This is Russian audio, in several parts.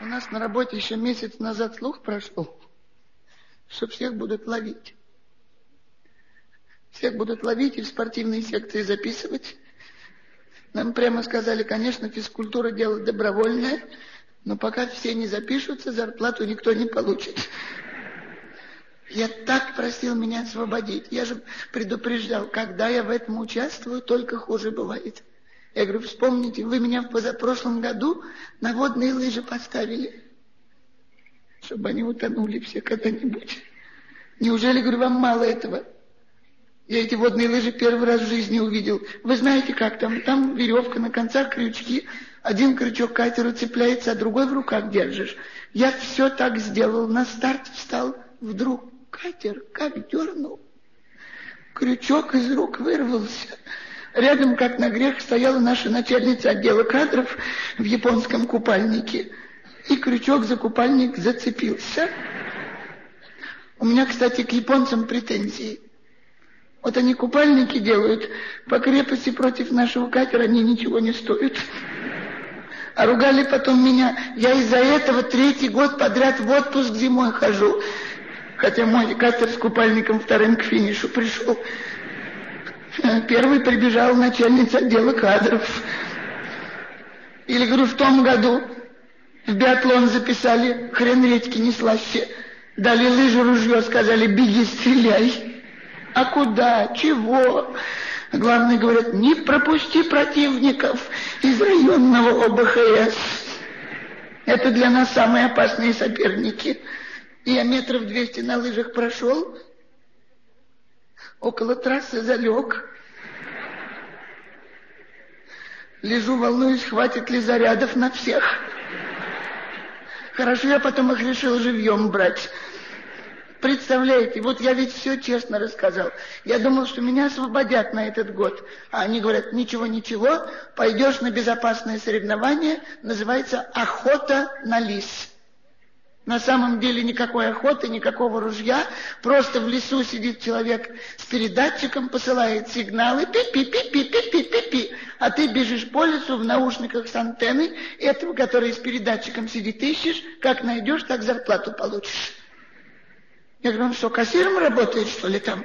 У нас на работе еще месяц назад слух прошел, что всех будут ловить. Всех будут ловить и в спортивные секции записывать. Нам прямо сказали, конечно, физкультура дело добровольное, но пока все не запишутся, зарплату никто не получит. Я так просил меня освободить. Я же предупреждал, когда я в этом участвую, только хуже бывает. Я говорю, вспомните, вы меня в позапрошлом году на водные лыжи поставили, чтобы они утонули все когда-нибудь. Неужели, говорю, вам мало этого? Я эти водные лыжи первый раз в жизни увидел. Вы знаете, как там? Там веревка, на концах крючки. Один крючок к катеру цепляется, а другой в руках держишь. Я все так сделал. На старт встал. Вдруг катер как дернул. Крючок из рук вырвался. Рядом, как на грех, стояла наша начальница отдела кадров в японском купальнике. И крючок за купальник зацепился. У меня, кстати, к японцам претензии. Вот они купальники делают, по крепости против нашего катера они ничего не стоят. А ругали потом меня. Я из-за этого третий год подряд в отпуск зимой хожу. Хотя мой катер с купальником вторым к финишу пришел. Первый прибежал начальница отдела кадров. Или, говорю, в том году в биатлон записали, хрен редьки не слаще. Дали лыжу, ружье, сказали, беги, стреляй. А куда? Чего? Главное, говорят, не пропусти противников из районного ОБХС. Это для нас самые опасные соперники. Я метров двести на лыжах прошел, около трассы залег. Лежу, волнуюсь, хватит ли зарядов на всех. Хорошо, я потом их решил живьем брать. Представляете, вот я ведь все честно рассказал. Я думал, что меня освободят на этот год. А они говорят, ничего, ничего, пойдешь на безопасное соревнование, называется «Охота на лис». На самом деле никакой охоты, никакого ружья. Просто в лесу сидит человек с передатчиком, посылает сигналы пи-пи-пи-пи-пи-пи-пи-пи. А ты бежишь по лесу в наушниках с антенной. Этого, который с передатчиком сидит, ищешь. Как найдешь, так зарплату получишь. Я говорю, он что, кассиром работает, что ли, там?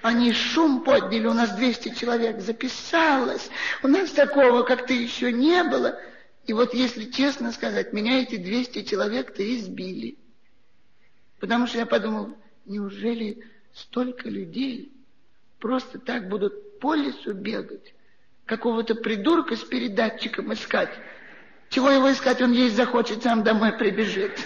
Они шум подняли, у нас 200 человек записалось. У нас такого как-то еще не было. И вот если честно сказать, меня эти 200 человек-то избили. Потому что я подумал, неужели столько людей просто так будут по лесу бегать, какого-то придурка с передатчиком искать? Чего его искать, он есть захочет, сам домой прибежит.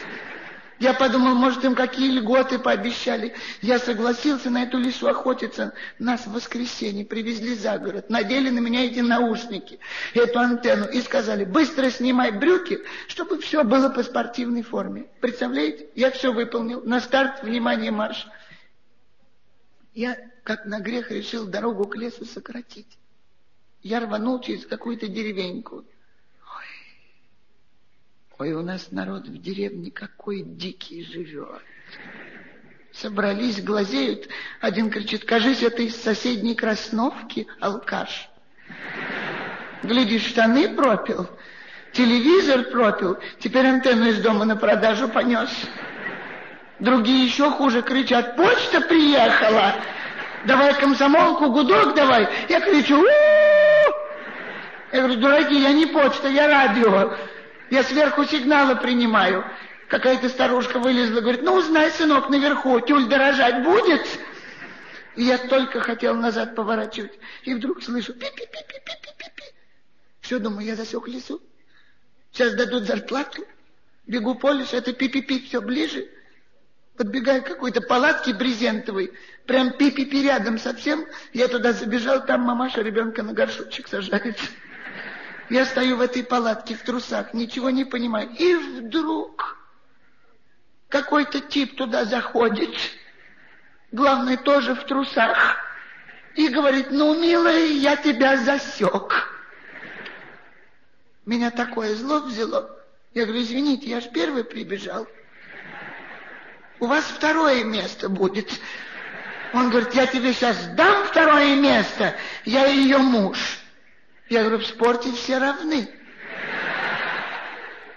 Я подумал, может, им какие льготы пообещали. Я согласился на эту лису охотиться. Нас в воскресенье привезли за город, надели на меня эти наушники, эту антенну и сказали, быстро снимай брюки, чтобы все было по спортивной форме. Представляете? Я все выполнил. На старт, внимание, марш. Я, как на грех, решил дорогу к лесу сократить. Я рванул через какую-то деревеньку. Ой, у нас народ в деревне какой дикий живет. Собрались, глазеют. Один кричит, кажись, это из соседней Красновки алкаш. Глядишь, штаны пропил, телевизор пропил, теперь антенну из дома на продажу понес. Другие еще хуже кричат, почта приехала, давай комсомолку, гудок давай. Я кричу, У-у-у! Я говорю, дураки, я не почта, я радио. Я сверху сигналы принимаю. Какая-то старушка вылезла, говорит, ну узнай, сынок, наверху, тюль дорожать будет? И я только хотел назад поворачивать. И вдруг слышу пи-пи-пи-пи-пи-пи-пи. Все, думаю, я засек лесу. Сейчас дадут зарплату. Бегу по лесу, это пи-пи-пи все ближе. Подбегаю к какой-то палатке брезентовой. Прям пи-пи-пи рядом совсем. Я туда забежал, там мамаша ребенка на горшочек сажает. Я стою в этой палатке в трусах, ничего не понимаю. И вдруг какой-то тип туда заходит, главное, тоже в трусах, и говорит, ну, милая, я тебя засек. Меня такое зло взяло. Я говорю, извините, я же первый прибежал. У вас второе место будет. Он говорит, я тебе сейчас дам второе место, я ее муж. Я говорю, в спорте все равны.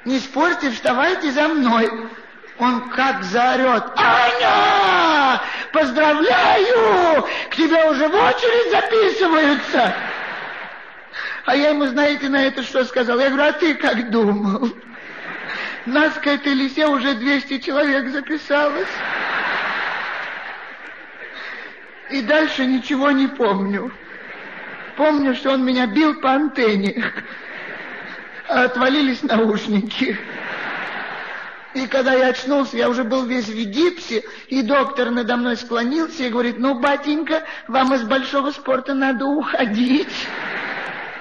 Не спорьте, вставайте за мной. Он как заорет. Аня, поздравляю, к тебе уже в очередь записываются. А я ему, знаете, на это что сказал? Я говорю, а ты как думал? Нас к этой лисе уже 200 человек записалось. И дальше ничего не помню. Помню, что он меня бил по антенне. А отвалились наушники. И когда я очнулся, я уже был весь в гипсе, и доктор надо мной склонился и говорит, ну, батенька, вам из большого спорта надо уходить.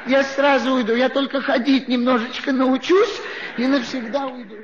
Я сразу уйду, я только ходить немножечко научусь и навсегда уйду.